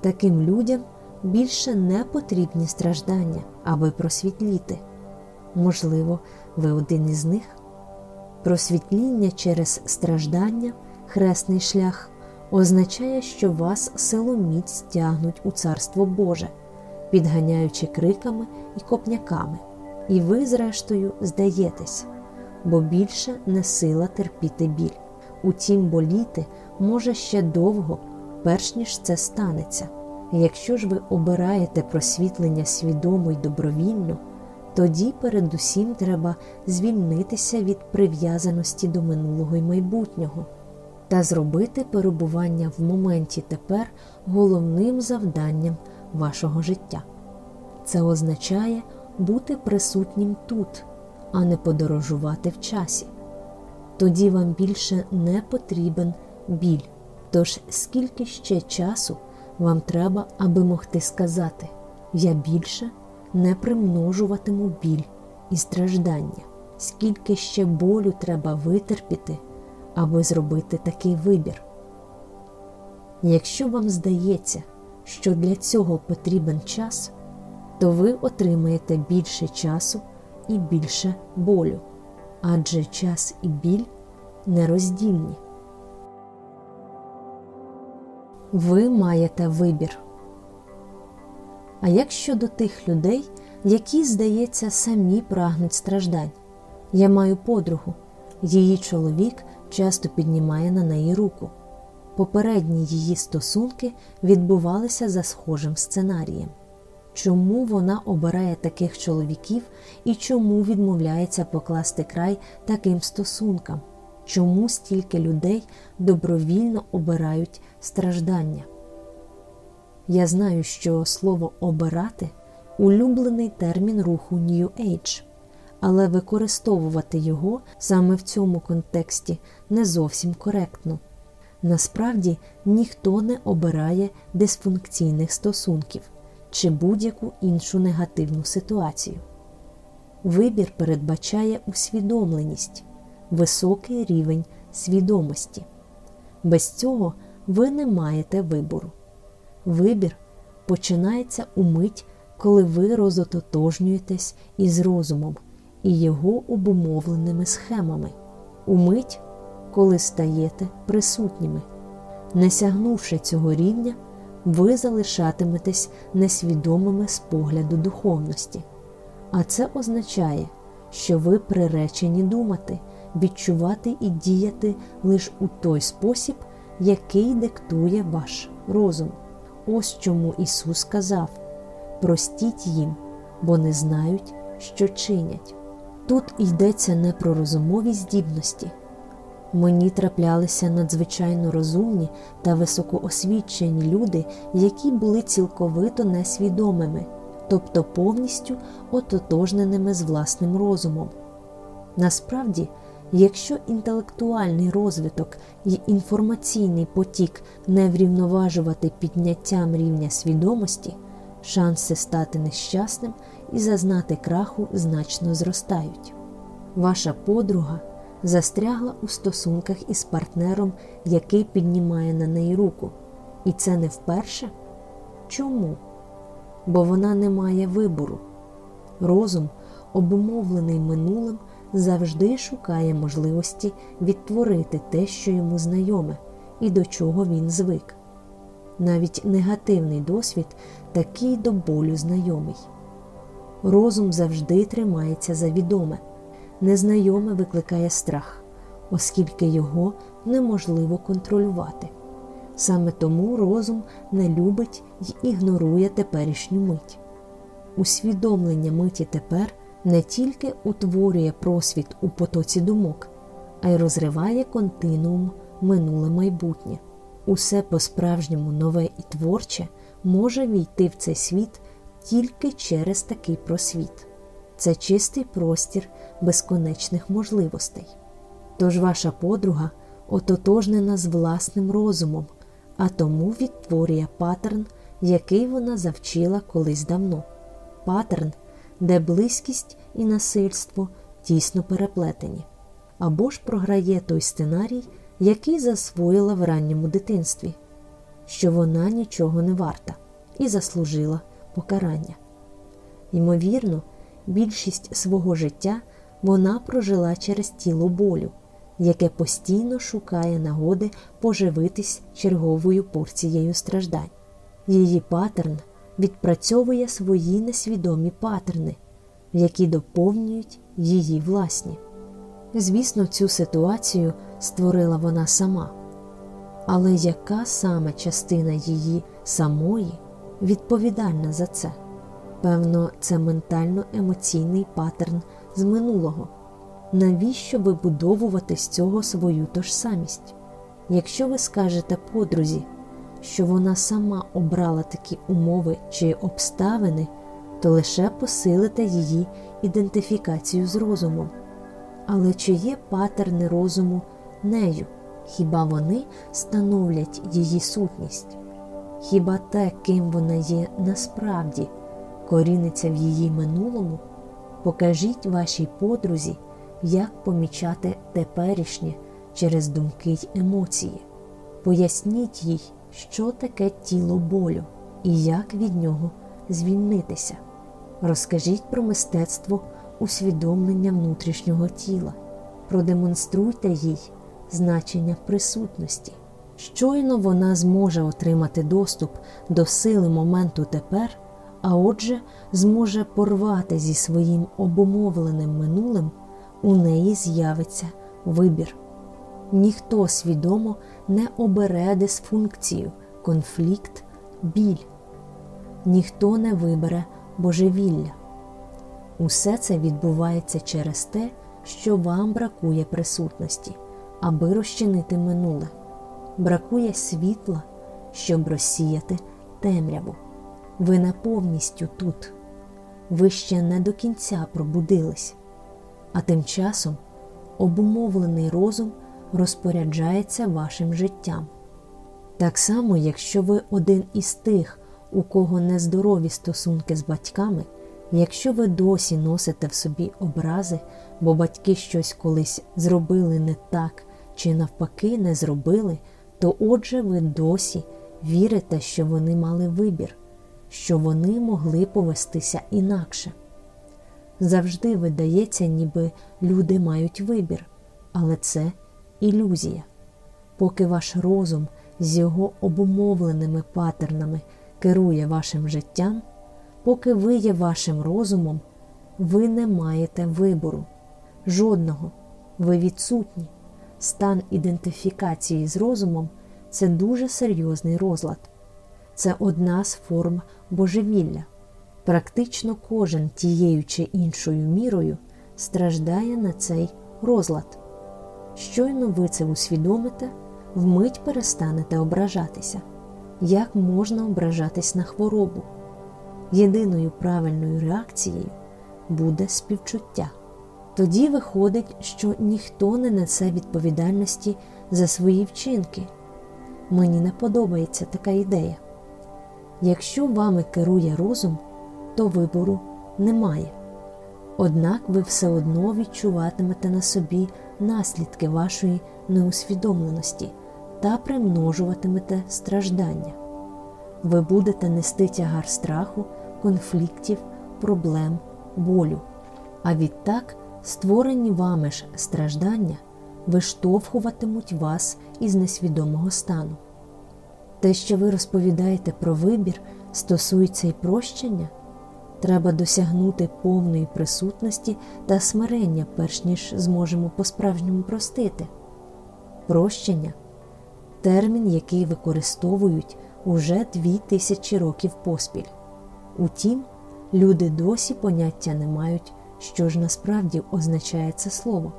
Таким людям більше не потрібні страждання, аби просвітліти. Можливо, ви один із них. Просвітління через страждання, хресний шлях, означає, що вас силоміць тягнуть у Царство Боже підганяючи криками і копняками. І ви, зрештою, здаєтесь, бо більше не сила терпіти біль. Утім, боліти може ще довго, перш ніж це станеться. Якщо ж ви обираєте просвітлення свідомо й добровільно, тоді передусім треба звільнитися від прив'язаності до минулого й майбутнього та зробити перебування в моменті тепер головним завданням вашого життя. Це означає бути присутнім тут, а не подорожувати в часі. Тоді вам більше не потрібен біль. Тож скільки ще часу вам треба, аби могти сказати Я більше не примножуватиму біль і страждання, скільки ще болю треба витерпіти, аби зробити такий вибір. Якщо вам здається, що для цього потрібен час, то ви отримаєте більше часу і більше болю, адже час і біль нероздільні. Ви маєте вибір. А як щодо тих людей, які, здається, самі прагнуть страждань? Я маю подругу, її чоловік часто піднімає на неї руку. Попередні її стосунки відбувалися за схожим сценарієм. Чому вона обирає таких чоловіків і чому відмовляється покласти край таким стосункам? Чому стільки людей добровільно обирають страждання? Я знаю, що слово обирати улюблений термін руху New Age, але використовувати його саме в цьому контексті не зовсім коректно. Насправді ніхто не обирає дисфункційних стосунків чи будь-яку іншу негативну ситуацію. Вибір передбачає усвідомленість, високий рівень свідомості. Без цього ви не маєте вибору. Вибір починається у мить, коли ви розототожнюєтесь із розумом і його обумовленими схемами, у мить, коли стаєте присутніми. Не сягнувши цього рівня, ви залишатиметесь несвідомими з погляду духовності. А це означає, що ви приречені думати, відчувати і діяти лише у той спосіб, який диктує ваш розум. Ось чому Ісус сказав: простіть їм, бо не знають, що чинять. Тут йдеться не про розумові здібності. Мені траплялися надзвичайно розумні та високоосвічені люди, які були цілковито несвідомими, тобто повністю ототожненими з власним розумом. Насправді, якщо інтелектуальний розвиток і інформаційний потік не врівноважувати підняттям рівня свідомості, шанси стати нещасним і зазнати краху значно зростають. Ваша подруга застрягла у стосунках із партнером, який піднімає на неї руку. І це не вперше? Чому? Бо вона не має вибору. Розум, обумовлений минулим, завжди шукає можливості відтворити те, що йому знайоме, і до чого він звик. Навіть негативний досвід такий до болю знайомий. Розум завжди тримається за відоме незнайоме викликає страх, оскільки його неможливо контролювати. Саме тому розум не любить й ігнорує теперішню мить. Усвідомлення миті тепер не тільки утворює просвіт у потоці думок, а й розриває континуум минуле майбутнє. Усе по-справжньому нове і творче може війти в цей світ тільки через такий просвіт це чистий простір безконечних можливостей. Тож ваша подруга ототожнена з власним розумом, а тому відтворює паттерн, який вона завчила колись давно. Паттерн, де близькість і насильство тісно переплетені, або ж програє той сценарій, який засвоїла в ранньому дитинстві, що вона нічого не варта і заслужила покарання. Ймовірно, більшість свого життя вона прожила через тіло болю, яке постійно шукає нагоди поживитись черговою порцією страждань. Її паттерн відпрацьовує свої несвідомі паттерни, які доповнюють її власні. Звісно, цю ситуацію створила вона сама. Але яка саме частина її самої відповідальна за це? Певно, це ментально-емоційний паттерн з минулого. Навіщо вибудовувати з цього свою тожсамість? Якщо ви скажете подрузі, що вона сама обрала такі умови чи обставини, то лише посилите її ідентифікацію з розумом. Але чи є патерни розуму нею? Хіба вони становлять її сутність? Хіба те, ким вона є насправді? коріниться в її минулому, покажіть вашій подрузі, як помічати теперішнє через думки й емоції. Поясніть їй, що таке тіло болю і як від нього звільнитися. Розкажіть про мистецтво усвідомлення внутрішнього тіла, продемонструйте їй значення присутності. Щойно вона зможе отримати доступ до сили моменту тепер а отже, зможе порвати зі своїм обумовленим минулим, у неї з'явиться вибір. Ніхто свідомо не обере дисфункцію, конфлікт, біль, ніхто не вибере божевілля. Усе це відбувається через те, що вам бракує присутності, аби розчинити минуле, бракує світла, щоб розсіяти темряву. Ви не повністю тут, ви ще не до кінця пробудились, а тим часом обумовлений розум розпоряджається вашим життям. Так само, якщо ви один із тих, у кого нездорові стосунки з батьками, Якщо ви досі носите в собі образи, бо батьки щось колись зробили не так чи навпаки не зробили, то отже ви досі вірите, що вони мали вибір, що вони могли повестися інакше. Завжди видається, ніби люди мають вибір, але це ілюзія. Поки ваш розум з його обумовленими патернами керує вашим життям, поки ви є вашим розумом, ви не маєте вибору, жодного, ви відсутні. Стан ідентифікації з розумом це дуже серйозний розлад. Це одна з форм божевілля. Практично кожен тією чи іншою мірою страждає на цей розлад. Щойно ви це усвідомите, вмить перестанете ображатися. Як можна ображатись на хворобу? Єдиною правильною реакцією буде співчуття. Тоді виходить, що ніхто не несе відповідальності за свої вчинки. Мені не подобається така ідея. Якщо вами керує розум, то вибору немає. Однак ви все одно відчуватимете на собі наслідки вашої неусвідомленості та примножуватимете страждання. Ви будете нести тягар страху, конфліктів, проблем, болю. А відтак створені вами ж страждання виштовхуватимуть вас із несвідомого стану. Те, що ви розповідаєте про вибір, стосується й прощення. Треба досягнути повної присутності та смирення, перш ніж зможемо по-справжньому простити. Прощення термін, який використовують уже дві тисячі років поспіль. Утім, люди досі поняття не мають, що ж насправді означає це слово.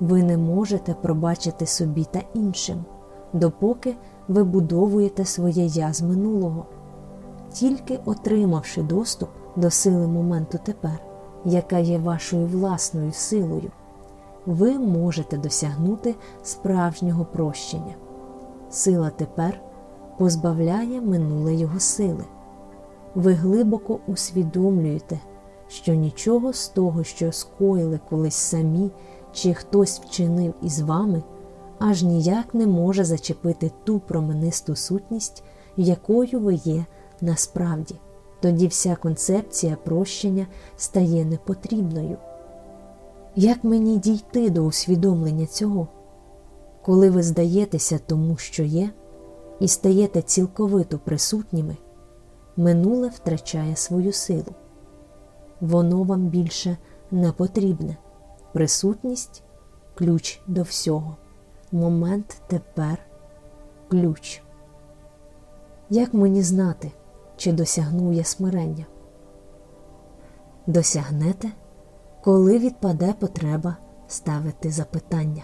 Ви не можете пробачити собі та іншим, допоки вибудовуєте своє я з минулого, тільки отримавши доступ до сили моменту тепер, яка є вашою власною силою, ви можете досягнути справжнього прощення. Сила тепер позбавляє минуле його сили. Ви глибоко усвідомлюєте, що нічого з того, що скоїли колись самі чи хтось вчинив із вами, аж ніяк не може зачепити ту променисту сутність, якою ви є насправді. Тоді вся концепція прощення стає непотрібною. Як мені дійти до усвідомлення цього? Коли ви здаєтеся тому, що є, і стаєте цілковито присутніми, минуле втрачає свою силу. Воно вам більше не потрібне. Присутність ключ до всього. Момент тепер ключ. Як мені знати, чи досягну я смирення? Досягнете, коли відпаде потреба ставити запитання.